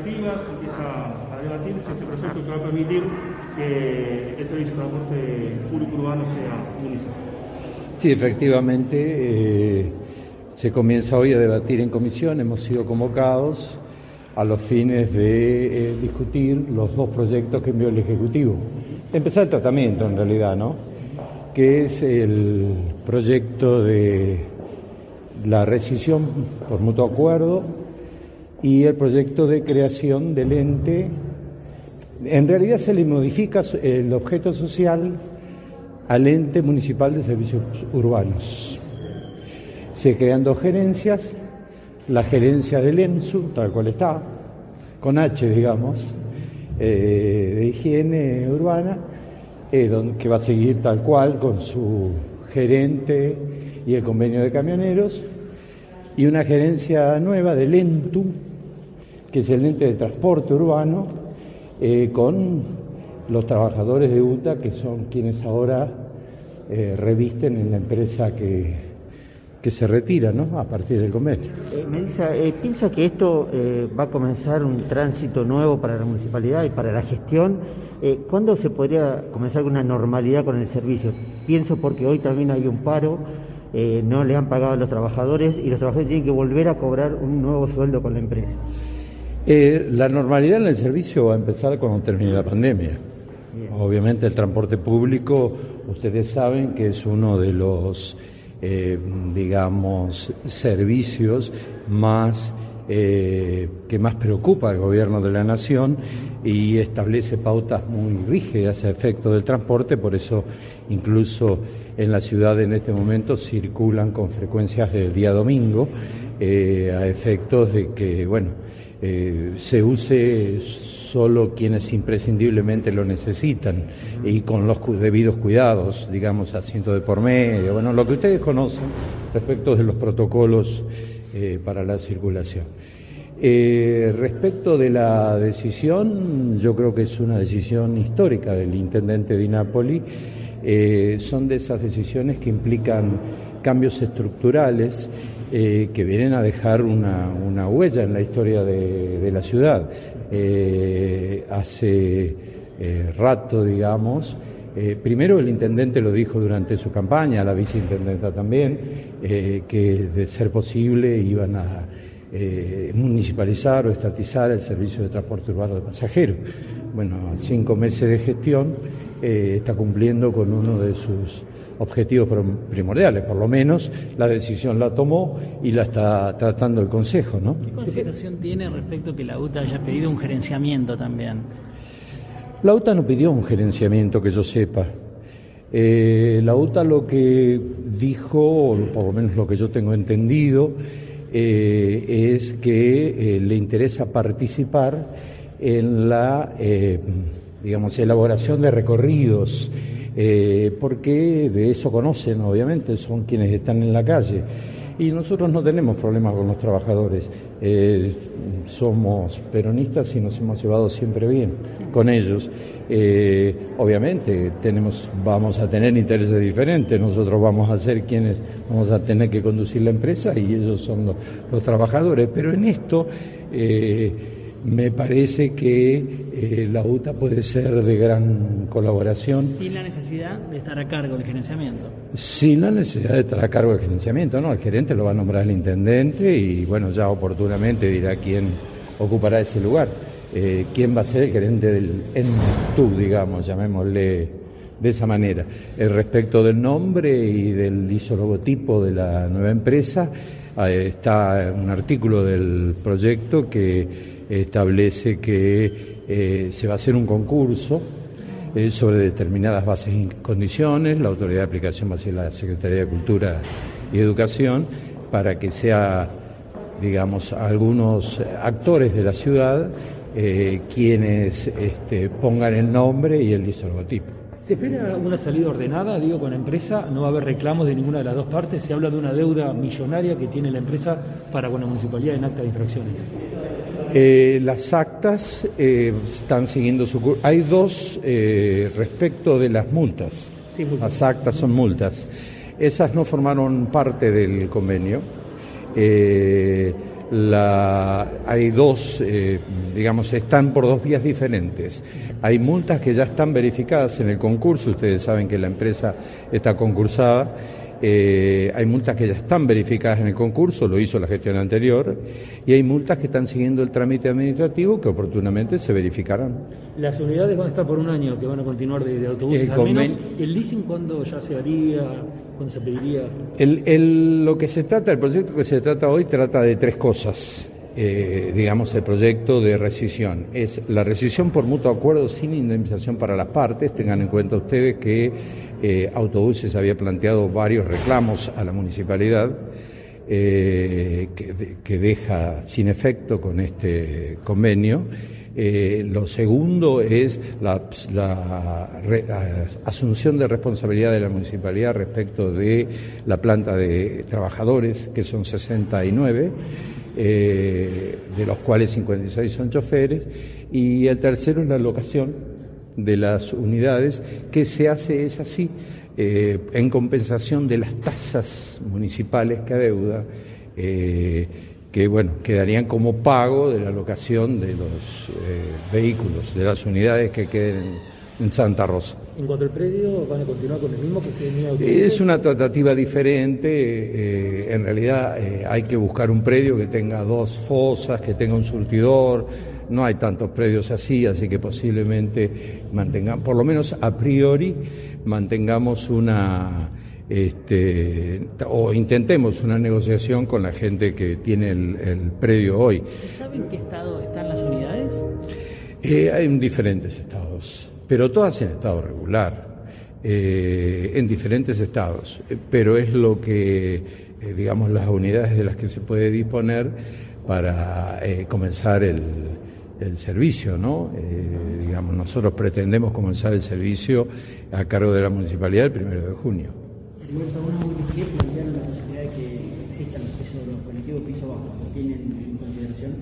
expectativas, empieza a debatirse este proyecto que va a permitir que el servicio de transporte público urbano sea municipal. Sí, efectivamente, eh, se comienza hoy a debatir en comisión, hemos sido convocados a los fines de eh, discutir los dos proyectos que envió el Ejecutivo. Empezar el tratamiento, en realidad, ¿no? Que es el proyecto de la rescisión por mutuo acuerdo y el proyecto de creación del ente. En realidad se le modifica el objeto social al ente municipal de servicios urbanos. Se crean dos gerencias, la gerencia del EMSU, tal cual está, con H, digamos, eh, de higiene urbana, eh, que va a seguir tal cual con su gerente y el convenio de camioneros, y una gerencia nueva del ENTU, que es el ente de transporte urbano, eh, con los trabajadores de UTA, que son quienes ahora eh, revisten en la empresa que, que se retira ¿no? a partir del convenio. Eh, Melissa, eh, ¿piensa que esto va a comenzar un tránsito nuevo para la municipalidad y para la gestión? ¿Cuándo se podría comenzar una normalidad con el servicio? Pienso porque hoy también hay un paro, no le han pagado a los trabajadores y los trabajadores tienen que volver a cobrar un nuevo sueldo con la empresa. La normalidad en el servicio va a empezar cuando termine la pandemia. Obviamente el transporte público, ustedes saben que es uno de los, eh, digamos, servicios más eh, que más preocupa al gobierno de la nación y establece pautas muy rígidas a efecto del transporte, por eso incluso en la ciudad en este momento circulan con frecuencias del día domingo eh, a efectos de que, bueno, eh, se use solo quienes imprescindiblemente lo necesitan y con los debidos cuidados, digamos, asiento de por medio, bueno, lo que ustedes conocen respecto de los protocolos eh, para la circulación. Eh, respecto de la decisión, yo creo que es una decisión histórica del intendente de Nápoli. son de esas decisiones que implican cambios estructurales eh, que vienen a dejar una, huella en la historia de, la ciudad. Eh, hace eh, rato, digamos, primero el intendente lo dijo durante su campaña, la viceintendenta también, que de ser posible iban a municipalizar o estatizar el servicio de transporte urbano de pasajeros. Bueno, cinco meses de gestión está cumpliendo con uno de sus objetivos primordiales, por lo menos la decisión la tomó y la está tratando el Consejo. ¿no? ¿Qué consideración tiene respecto a que la UTA haya pedido un gerenciamiento también? La UTA no pidió un gerenciamiento que yo sepa. Eh, la UTA lo que dijo, o por lo menos lo que yo tengo entendido, eh, es que eh, le interesa participar en la, digamos, elaboración de recorridos eh, porque de eso conocen, obviamente, son quienes están en la calle. Y nosotros no tenemos problemas con los trabajadores, eh, somos peronistas y nos hemos llevado siempre bien con ellos. Eh, obviamente tenemos, vamos a tener intereses diferentes, nosotros vamos a ser quienes vamos a tener que conducir la empresa y ellos son los, los trabajadores, pero en esto me parece que eh, la UTA puede ser de gran colaboración. Sin la necesidad de estar a cargo del gerenciamiento. Sin la necesidad de estar a cargo del gerenciamiento, ¿no? El gerente lo va a nombrar el intendente y, bueno, ya oportunamente dirá quién ocupará ese lugar. Eh, ¿Quién va a ser el gerente del ENTU, digamos, llamémosle de esa manera? El eh, respecto del nombre y del isologotipo de la nueva empresa, está un artículo del proyecto que establece que eh, se va a hacer un concurso eh, sobre determinadas bases y condiciones, la autoridad de aplicación va a ser la Secretaría de Cultura y Educación, para que sea, digamos, algunos actores de la ciudad eh, quienes este, pongan el nombre y el logotipo. ¿Se espera una salida ordenada, digo, con la empresa? ¿No va a haber reclamos de ninguna de las dos partes? Se habla de una deuda millonaria que tiene la empresa para con la municipalidad en acta de infracciones. Eh, las actas eh, están siguiendo su curso. Hay dos eh, respecto de las multas. Las actas son multas. Esas no formaron parte del convenio. La, hay dos, eh, digamos, están por dos vías diferentes. Hay multas que ya están verificadas en el concurso, ustedes saben que la empresa está concursada, eh, hay multas que ya están verificadas en el concurso, lo hizo la gestión anterior, y hay multas que están siguiendo el trámite administrativo que oportunamente se verificarán. Las unidades van a estar por un año, que van a continuar de, autobuses el al menos. ¿El leasing cuándo ya se haría? ¿Cuándo se pediría? El, lo que se trata, el proyecto que se trata hoy trata de tres cosas. Eh, digamos, el proyecto de rescisión. Es la rescisión por mutuo acuerdo sin indemnización para las partes. Tengan en cuenta ustedes que eh, Autobuses había planteado varios reclamos a la municipalidad. Eh, que, deja sin efecto con este convenio. Eh, lo segundo es la, asunción de responsabilidad de la municipalidad respecto de la planta de trabajadores, que son 69, de los cuales 56 son choferes. Y el tercero es la locación de las unidades, que se hace es así, eh, en compensación de las tasas municipales que adeuda, eh, que bueno, quedarían como pago de la locación de los eh, vehículos, de las unidades que queden en Santa Rosa. ¿En cuanto al predio van a continuar con el mismo que tenía Es una tratativa diferente, en realidad hay que buscar un predio que tenga dos fosas, que tenga un surtidor, no hay tantos predios así, así que posiblemente mantengamos, por lo menos a priori, mantengamos una, este, o intentemos una negociación con la gente que tiene el, predio hoy. ¿Sabe en qué estado están las unidades? Eh, hay en diferentes estados, pero todas en estado regular, eh, en diferentes estados, pero es lo que, eh, digamos, las unidades de las que se puede disponer para comenzar el, el servicio, ¿no? Eh, digamos, nosotros pretendemos comenzar el servicio a cargo de la municipalidad el primero de junio. ¿Qué plantearon la posibilidad de que existan los, pisos, los colectivos piso bajo? ¿Lo tienen en consideración?